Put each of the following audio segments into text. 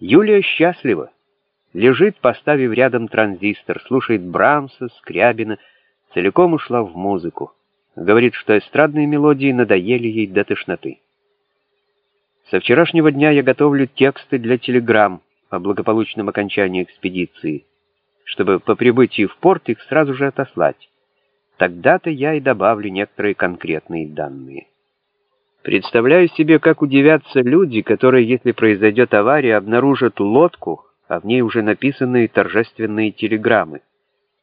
Юлия счастлива. Лежит, поставив рядом транзистор, слушает Брамса, Скрябина, целиком ушла в музыку. Говорит, что эстрадные мелодии надоели ей до тошноты. Со вчерашнего дня я готовлю тексты для телеграмм о благополучном окончании экспедиции, чтобы по прибытии в порт их сразу же отослать. Тогда-то я и добавлю некоторые конкретные данные. Представляю себе, как удивятся люди, которые, если произойдет авария, обнаружат лодку, а в ней уже написанные торжественные телеграммы.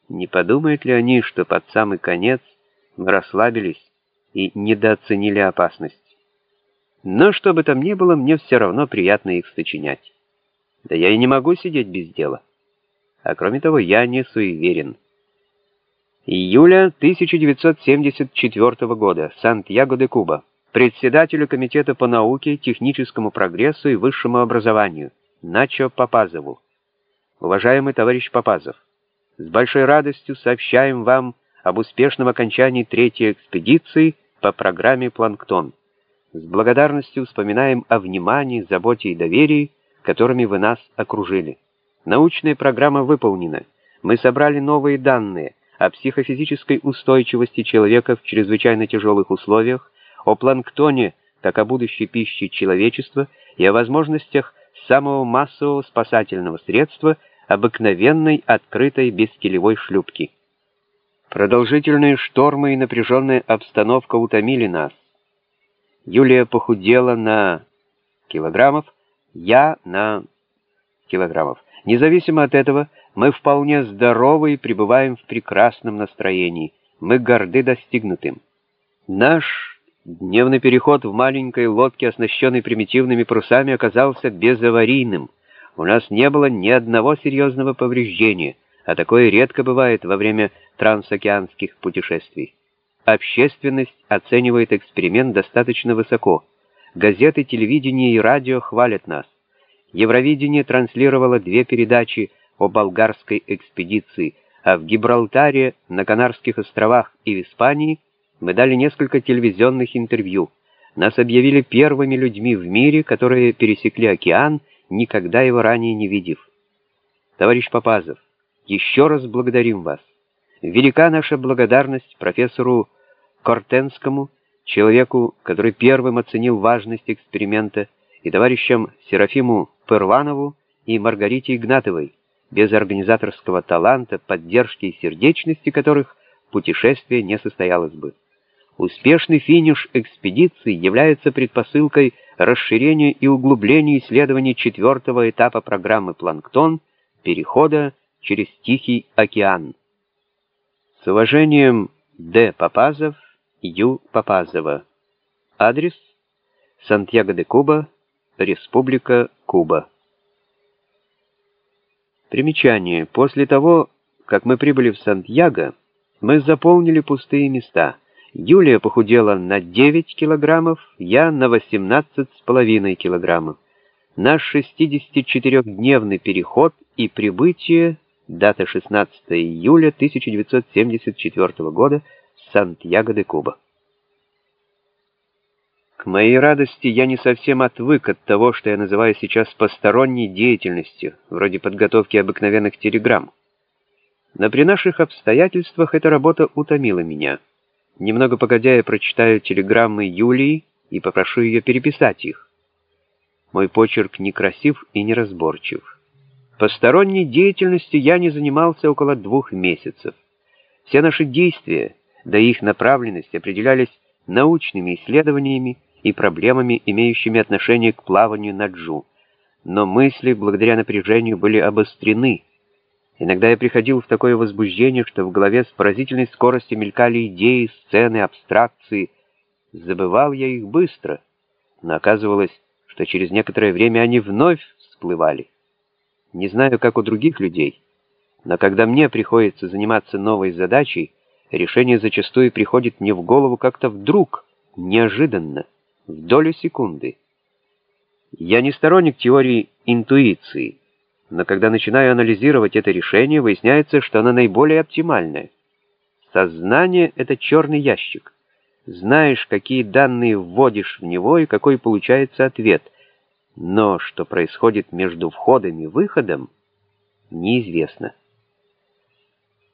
Не подумают ли они, что под самый конец мы расслабились и недооценили опасность? Но что бы там ни было, мне все равно приятно их сочинять. Да я и не могу сидеть без дела. А кроме того, я не суеверен. Июля 1974 года. Сантьяго-де-Куба председателю Комитета по науке, техническому прогрессу и высшему образованию, Начо Попазову. Уважаемый товарищ Попазов, с большой радостью сообщаем вам об успешном окончании третьей экспедиции по программе «Планктон». С благодарностью вспоминаем о внимании, заботе и доверии, которыми вы нас окружили. Научная программа выполнена. Мы собрали новые данные о психофизической устойчивости человека в чрезвычайно тяжелых условиях, о планктоне, как о будущей пище человечества и о возможностях самого массового спасательного средства обыкновенной открытой бескилевой шлюпки. Продолжительные штормы и напряженная обстановка утомили нас. Юлия похудела на килограммов, я на килограммов. Независимо от этого, мы вполне здоровы и пребываем в прекрасном настроении. Мы горды достигнутым. Наш Дневный переход в маленькой лодке, оснащенной примитивными парусами, оказался безаварийным. У нас не было ни одного серьезного повреждения, а такое редко бывает во время трансокеанских путешествий. Общественность оценивает эксперимент достаточно высоко. Газеты, телевидение и радио хвалят нас. Евровидение транслировало две передачи о болгарской экспедиции, а в Гибралтаре, на Канарских островах и в Испании – мы дали несколько телевизионных интервью. Нас объявили первыми людьми в мире, которые пересекли океан, никогда его ранее не видев. Товарищ Попазов, еще раз благодарим вас. Велика наша благодарность профессору Кортенскому, человеку, который первым оценил важность эксперимента, и товарищам Серафиму Перванову и Маргарите Игнатовой, без организаторского таланта, поддержки и сердечности которых путешествие не состоялось бы. Успешный финиш экспедиции является предпосылкой расширения и углубления исследований четвертого этапа программы «Планктон» перехода через Тихий океан. С уважением, Д. Попазов, Ю. Попазова. Адрес Сантьяго де Куба, Республика Куба. Примечание. После того, как мы прибыли в Сантьяго, мы заполнили пустые места – Юлия похудела на 9 килограммов, я на 18,5 килограммов. Наш 64-дневный переход и прибытие, дата 16 июля 1974 года, Сантьяго-де-Куба. К моей радости я не совсем отвык от того, что я называю сейчас посторонней деятельностью, вроде подготовки обыкновенных телеграмм. Но при наших обстоятельствах эта работа утомила меня. Немного погодя я прочитаю телеграммы Юлии и попрошу ее переписать их. Мой почерк некрасив и неразборчив. Посторонней деятельностью я не занимался около двух месяцев. Все наши действия, да их направленность определялись научными исследованиями и проблемами, имеющими отношение к плаванию на джу. Но мысли, благодаря напряжению, были обострены, Иногда я приходил в такое возбуждение, что в голове с поразительной скоростью мелькали идеи, сцены, абстракции. Забывал я их быстро, но оказывалось, что через некоторое время они вновь всплывали. Не знаю, как у других людей, но когда мне приходится заниматься новой задачей, решение зачастую приходит мне в голову как-то вдруг, неожиданно, в долю секунды. Я не сторонник теории интуиции, но когда начинаю анализировать это решение, выясняется, что оно наиболее оптимальное. Сознание — это черный ящик. Знаешь, какие данные вводишь в него и какой получается ответ. Но что происходит между входом и выходом, неизвестно.